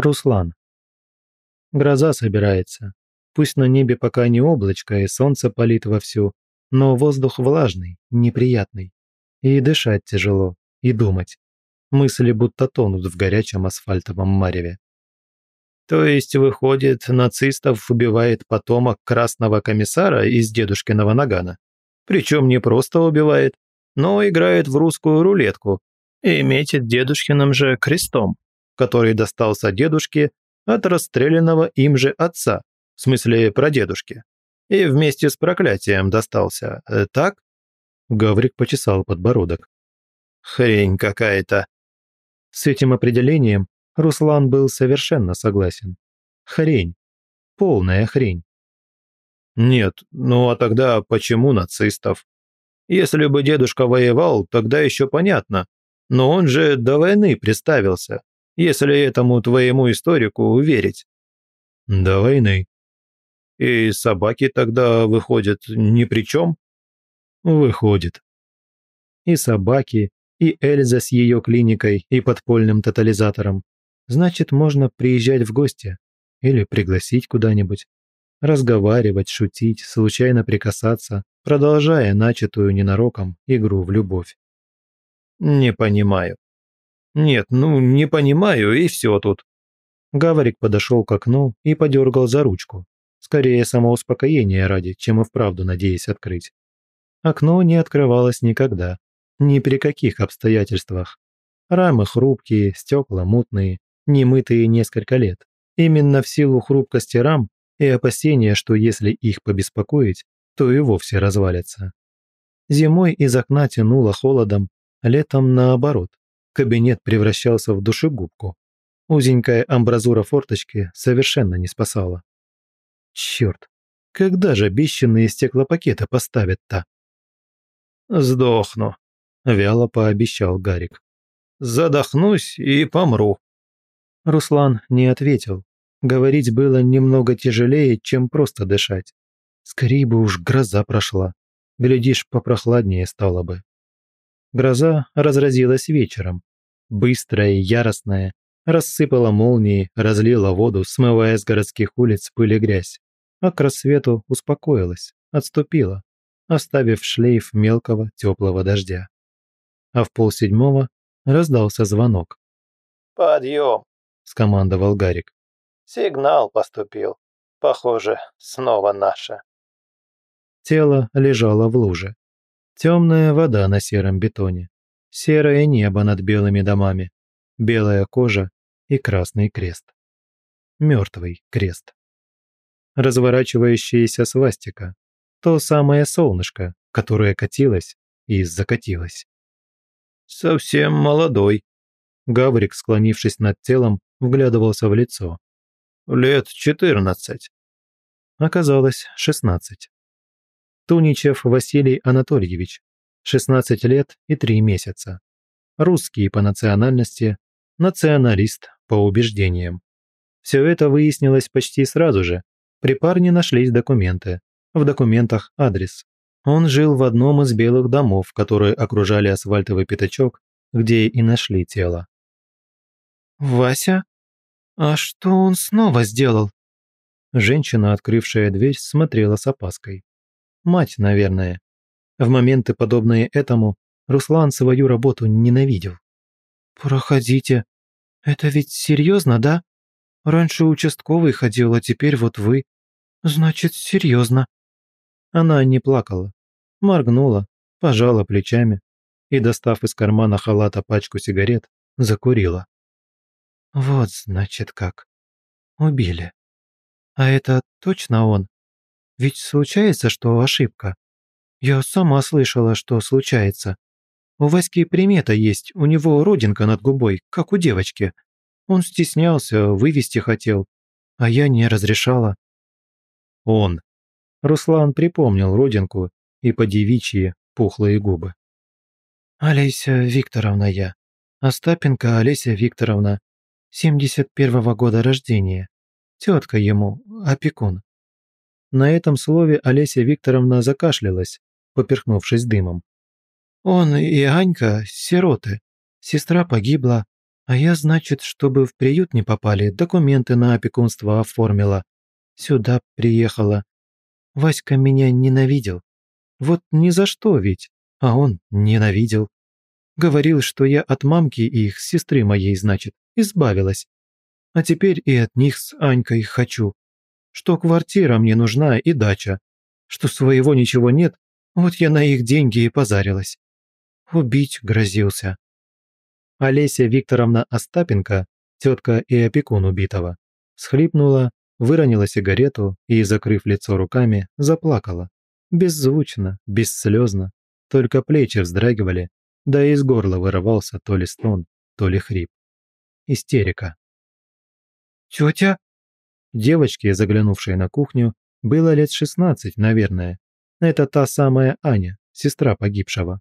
Руслан. Гроза собирается. Пусть на небе пока не облачко и солнце палит вовсю, но воздух влажный, неприятный. И дышать тяжело, и думать. Мысли будто тонут в горячем асфальтовом мареве. То есть, выходит, нацистов убивает потомок красного комиссара из дедушкиного нагана. Причем не просто убивает, но играет в русскую рулетку и метит дедушкиным же крестом который достался дедушке от расстрелянного им же отца, в смысле прадедушки. И вместе с проклятием достался, э, так? Гаврик почесал подбородок. Хрень какая-то. С этим определением Руслан был совершенно согласен. Хрень. Полная хрень. Нет, ну а тогда почему нацистов? Если бы дедушка воевал, тогда еще понятно. Но он же до войны приставился если этому твоему историку верить». «До войны». «И собаки тогда, выходят ни при чем?» «Выходит». И собаки, и Эльза с ее клиникой и подпольным тотализатором. Значит, можно приезжать в гости или пригласить куда-нибудь. Разговаривать, шутить, случайно прикасаться, продолжая начатую ненароком игру в любовь. «Не понимаю», нет, ну не понимаю, и все тут. Гаврик подошел к окну и подергал за ручку. Скорее самоуспокоение ради, чем и вправду надеясь открыть. Окно не открывалось никогда. Ни при каких обстоятельствах. Рамы хрупкие, стекла мутные, немытые несколько лет. Именно в силу хрупкости рам и опасения, что если их побеспокоить, то и вовсе развалятся. Зимой из окна тянуло холодом, летом наоборот, кабинет превращался в душегубку. Узенькая амбразура форточки совершенно не спасала. Черт, когда же обещанные стеклопакеты поставят-то? «Сдохну», — вяло пообещал Гарик. «Задохнусь и помру». Руслан не ответил. Говорить было немного тяжелее, чем просто дышать. Скорее бы уж гроза прошла. Глядишь, попрохладнее стало бы. Гроза разразилась вечером. Быстрая, яростная, рассыпала молнии, разлила воду, смывая с городских улиц пыль и грязь. А к рассвету успокоилась, отступила, оставив шлейф мелкого теплого дождя. А в полседьмого раздался звонок. «Подъем!» – скомандовал Гарик. «Сигнал поступил. Похоже, снова наше. Тело лежало в луже. Темная вода на сером бетоне, серое небо над белыми домами, белая кожа и красный крест. Мертвый крест. Разворачивающаяся свастика. То самое солнышко, которое катилось и закатилось. «Совсем молодой», — Гаврик, склонившись над телом, вглядывался в лицо. «Лет четырнадцать». Оказалось, шестнадцать. Туничев Василий Анатольевич, 16 лет и 3 месяца. Русский по национальности, националист по убеждениям. Все это выяснилось почти сразу же. При парне нашлись документы. В документах адрес. Он жил в одном из белых домов, которые окружали асфальтовый пятачок, где и нашли тело. «Вася? А что он снова сделал?» Женщина, открывшая дверь, смотрела с опаской. Мать, наверное. В моменты, подобные этому, Руслан свою работу ненавидел. «Проходите. Это ведь серьезно, да? Раньше участковый ходил, а теперь вот вы. Значит, серьезно». Она не плакала, моргнула, пожала плечами и, достав из кармана халата пачку сигарет, закурила. «Вот, значит, как. Убили. А это точно он?» Ведь случается, что ошибка. Я сама слышала, что случается. У Васьки примета есть, у него родинка над губой, как у девочки. Он стеснялся, вывести хотел, а я не разрешала. Он. Руслан припомнил родинку и подевичьи пухлые губы. «Олеся Викторовна я. Остапенко Олеся Викторовна. 71-го года рождения. Тетка ему, опекун. На этом слове Олеся Викторовна закашлялась, поперхнувшись дымом. «Он и Анька – сироты. Сестра погибла. А я, значит, чтобы в приют не попали, документы на опекунство оформила. Сюда приехала. Васька меня ненавидел. Вот ни за что ведь, а он ненавидел. Говорил, что я от мамки и их, сестры моей, значит, избавилась. А теперь и от них с Анькой хочу что квартира мне нужна и дача, что своего ничего нет, вот я на их деньги и позарилась. Убить грозился. Олеся Викторовна Остапенко, тетка и опекун убитого, схлипнула, выронила сигарету и, закрыв лицо руками, заплакала. Беззвучно, бесслезно, только плечи вздрагивали, да и из горла вырывался то ли стон, то ли хрип. Истерика. «Тетя?» Девочке, заглянувшей на кухню, было лет 16, наверное. Это та самая Аня, сестра погибшего.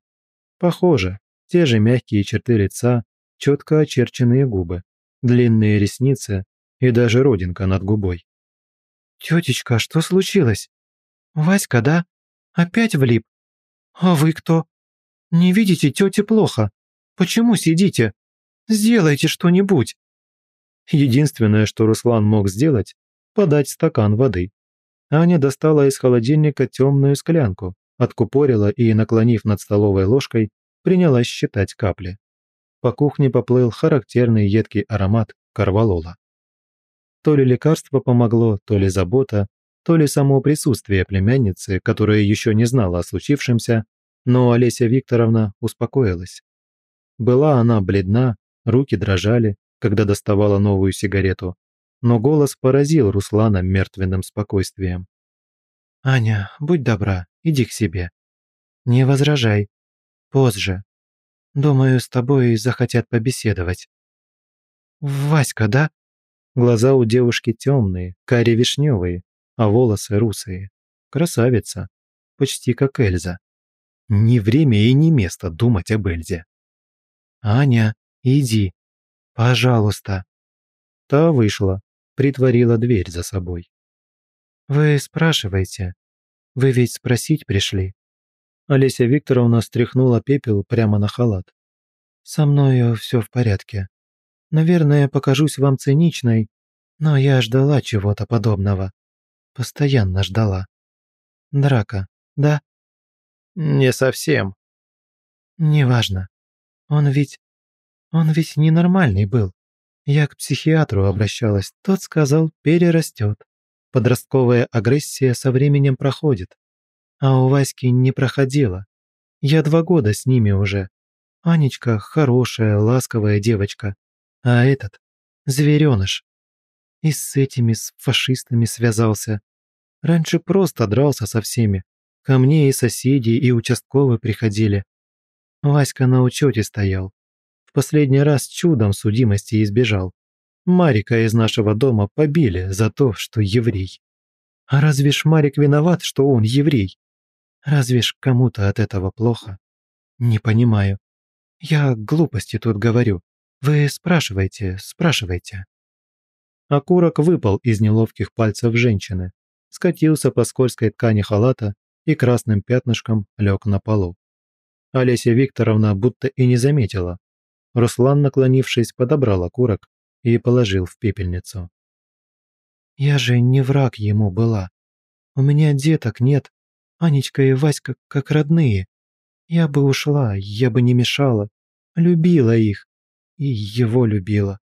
Похоже, те же мягкие черты лица, четко очерченные губы, длинные ресницы и даже родинка над губой. «Тетечка, а что случилось? Васька, да? Опять влип? А вы кто? Не видите тете плохо? Почему сидите? Сделайте что-нибудь!» Единственное, что Руслан мог сделать – подать стакан воды. Аня достала из холодильника темную склянку, откупорила и, наклонив над столовой ложкой, принялась считать капли. По кухне поплыл характерный едкий аромат корвалола. То ли лекарство помогло, то ли забота, то ли само присутствие племянницы, которая еще не знала о случившемся, но Олеся Викторовна успокоилась. Была она бледна, руки дрожали, когда доставала новую сигарету, но голос поразил Руслана мертвенным спокойствием. «Аня, будь добра, иди к себе. Не возражай. Позже. Думаю, с тобой захотят побеседовать». «Васька, да?» Глаза у девушки темные, каре-вишневые, а волосы русые. Красавица. Почти как Эльза. Не время и не место думать об Эльзе. «Аня, иди», «Пожалуйста». Та вышла, притворила дверь за собой. «Вы спрашиваете. Вы ведь спросить пришли?» Олеся Викторовна стряхнула пепел прямо на халат. «Со мною все в порядке. Наверное, покажусь вам циничной, но я ждала чего-то подобного. Постоянно ждала. Драка, да?» «Не совсем». «Неважно. Он ведь он ведь ненормальный был. Я к психиатру обращалась, тот сказал, перерастет. Подростковая агрессия со временем проходит. А у Васьки не проходила. Я два года с ними уже. Анечка хорошая, ласковая девочка. А этот – звереныш. И с этими, с фашистами связался. Раньше просто дрался со всеми. Ко мне и соседи, и участковые приходили. Васька на учете стоял последний раз чудом судимости избежал. Марика из нашего дома побили за то, что еврей. А разве ж Марик виноват, что он еврей? Разве ж кому-то от этого плохо? Не понимаю. Я глупости тут говорю. Вы спрашивайте, спрашивайте. Окурок выпал из неловких пальцев женщины, скатился по скользкой ткани халата и красным пятнышком лег на полу. Олеся Викторовна будто и не заметила, Руслан, наклонившись, подобрал окурок и положил в пепельницу. «Я же не враг ему была. У меня деток нет. Анечка и Васька как родные. Я бы ушла, я бы не мешала. Любила их. И его любила.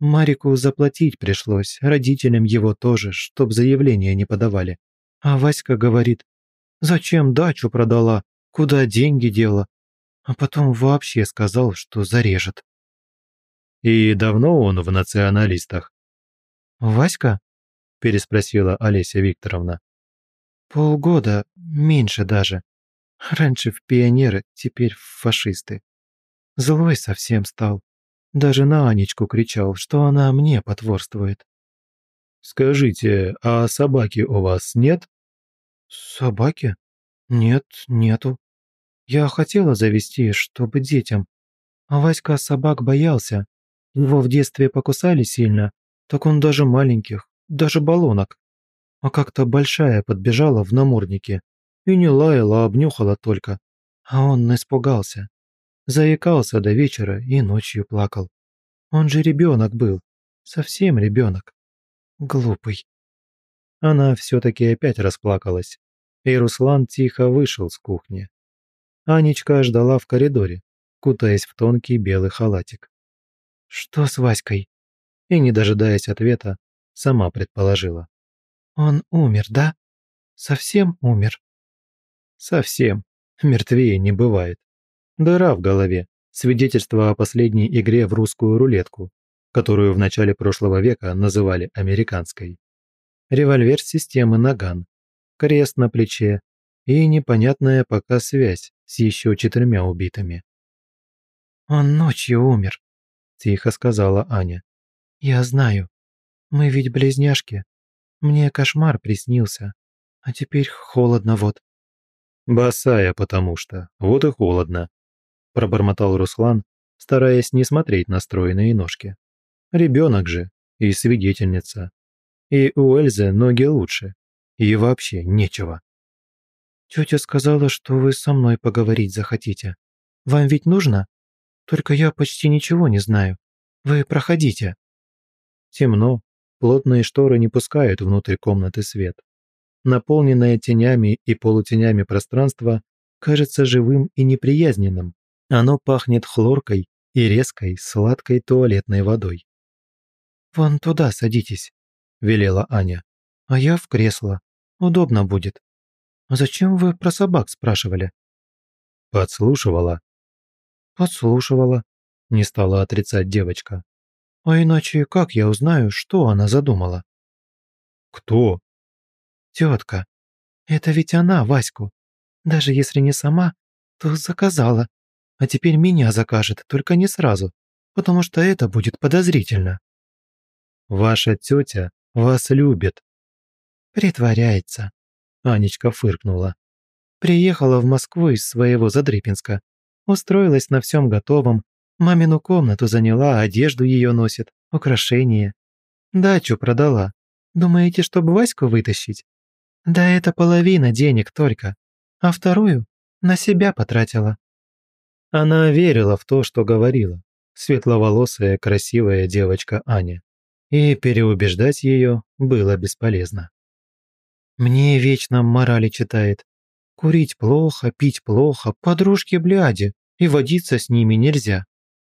Марику заплатить пришлось, родителям его тоже, чтоб заявление не подавали. А Васька говорит, «Зачем дачу продала? Куда деньги дела? а потом вообще сказал, что зарежет. И давно он в националистах? Васька? переспросила Олеся Викторовна. Полгода, меньше даже. Раньше в пионеры, теперь в фашисты. Злой совсем стал. Даже на Анечку кричал, что она мне потворствует. «Скажите, а собаки у вас нет?» «Собаки? Нет, нету. Я хотела завести, чтобы детям. А Васька собак боялся. Его в детстве покусали сильно, так он даже маленьких, даже баллонок. А как-то большая подбежала в наморднике. И не лаяла, а обнюхала только. А он испугался. Заикался до вечера и ночью плакал. Он же ребенок был. Совсем ребенок. Глупый. Она все-таки опять расплакалась. И Руслан тихо вышел с кухни. Анечка ждала в коридоре, кутаясь в тонкий белый халатик. «Что с Васькой?» И, не дожидаясь ответа, сама предположила. «Он умер, да? Совсем умер?» «Совсем. Мертвее не бывает. Дыра в голове. Свидетельство о последней игре в русскую рулетку, которую в начале прошлого века называли американской. Револьвер системы «Наган», крест на плече и непонятная пока связь с еще четырьмя убитыми. «Он ночью умер», – тихо сказала Аня. «Я знаю. Мы ведь близняшки. Мне кошмар приснился. А теперь холодно вот». «Босая, потому что. Вот и холодно», – пробормотал Руслан, стараясь не смотреть на стройные ножки. «Ребенок же и свидетельница. И у Эльзы ноги лучше. И вообще нечего». Тетя сказала, что вы со мной поговорить захотите. Вам ведь нужно? Только я почти ничего не знаю. Вы проходите». Темно, плотные шторы не пускают внутрь комнаты свет. Наполненное тенями и полутенями пространство кажется живым и неприязненным. Оно пахнет хлоркой и резкой, сладкой туалетной водой. «Вон туда садитесь», – велела Аня. «А я в кресло. Удобно будет». Зачем вы про собак спрашивали?» «Подслушивала». «Подслушивала», – не стала отрицать девочка. «А иначе как я узнаю, что она задумала?» «Кто?» «Тетка. Это ведь она Ваську. Даже если не сама, то заказала. А теперь меня закажет, только не сразу, потому что это будет подозрительно». «Ваша тетя вас любит», «Притворяется», Анечка фыркнула. «Приехала в Москву из своего Задрипинска. Устроилась на всем готовом. Мамину комнату заняла, одежду ее носит, украшения. Дачу продала. Думаете, чтобы Ваську вытащить? Да это половина денег только. А вторую на себя потратила». Она верила в то, что говорила. Светловолосая, красивая девочка Аня. И переубеждать ее было бесполезно. Мне вечно морали читает. Курить плохо, пить плохо, подружки бляди, и водиться с ними нельзя.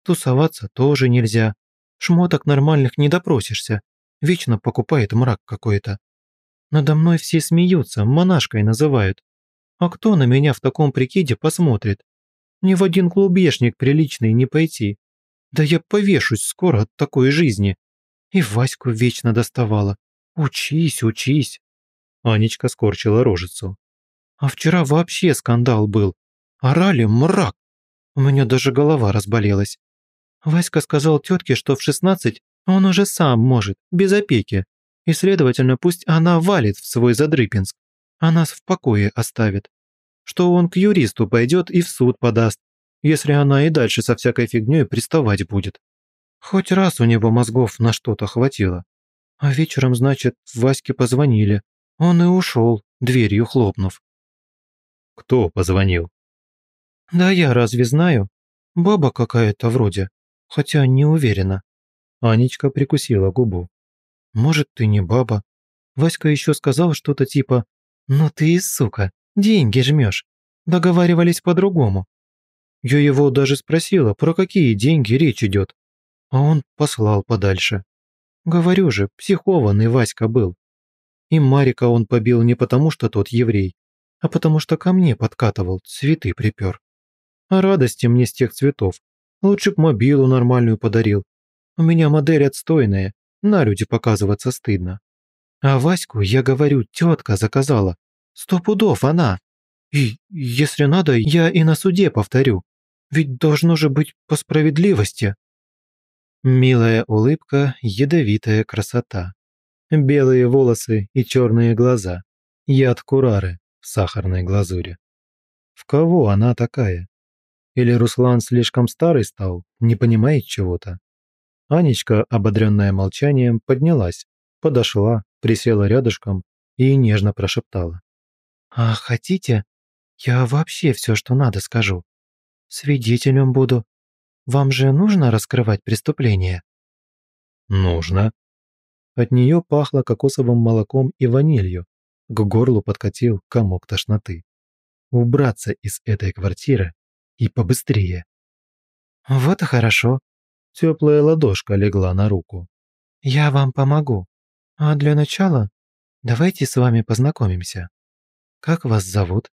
Тусоваться тоже нельзя. Шмоток нормальных не допросишься. Вечно покупает мрак какой-то. Надо мной все смеются, монашкой называют. А кто на меня в таком прикиде посмотрит? Ни в один клубешник приличный не пойти. Да я повешусь скоро от такой жизни. И Ваську вечно доставала. Учись, учись. Анечка скорчила рожицу. «А вчера вообще скандал был. Орали мрак. У меня даже голова разболелась. Васька сказал тетке, что в 16 он уже сам может, без опеки. И, следовательно, пусть она валит в свой Задрыпинск, а нас в покое оставит. Что он к юристу пойдет и в суд подаст, если она и дальше со всякой фигней приставать будет. Хоть раз у него мозгов на что-то хватило. А вечером, значит, Ваське позвонили. Он и ушел, дверью хлопнув. «Кто позвонил?» «Да я разве знаю? Баба какая-то вроде, хотя не уверена». Анечка прикусила губу. «Может, ты не баба?» Васька еще сказал что-то типа «Ну ты и сука, деньги жмешь. Договаривались по-другому». Я его даже спросила, про какие деньги речь идет. А он послал подальше. Говорю же, психованный Васька был. И Марика он побил не потому, что тот еврей, а потому что ко мне подкатывал, цветы припер. А радости мне с тех цветов. Лучше б мобилу нормальную подарил. У меня модель отстойная, на люди показываться стыдно. А Ваську, я говорю, тетка заказала. Сто пудов она. И, если надо, я и на суде повторю. Ведь должно же быть по справедливости. Милая улыбка, ядовитая красота белые волосы и черные глаза, яд Курары в сахарной глазури. В кого она такая? Или Руслан слишком старый стал, не понимает чего-то? Анечка, ободренная молчанием, поднялась, подошла, присела рядышком и нежно прошептала. «А хотите, я вообще все, что надо, скажу. Свидетелем буду. Вам же нужно раскрывать преступление?» «Нужно», от нее пахло кокосовым молоком и ванилью. К горлу подкатил комок тошноты. Убраться из этой квартиры и побыстрее. «Вот и хорошо». Теплая ладошка легла на руку. «Я вам помогу. А для начала давайте с вами познакомимся. Как вас зовут?»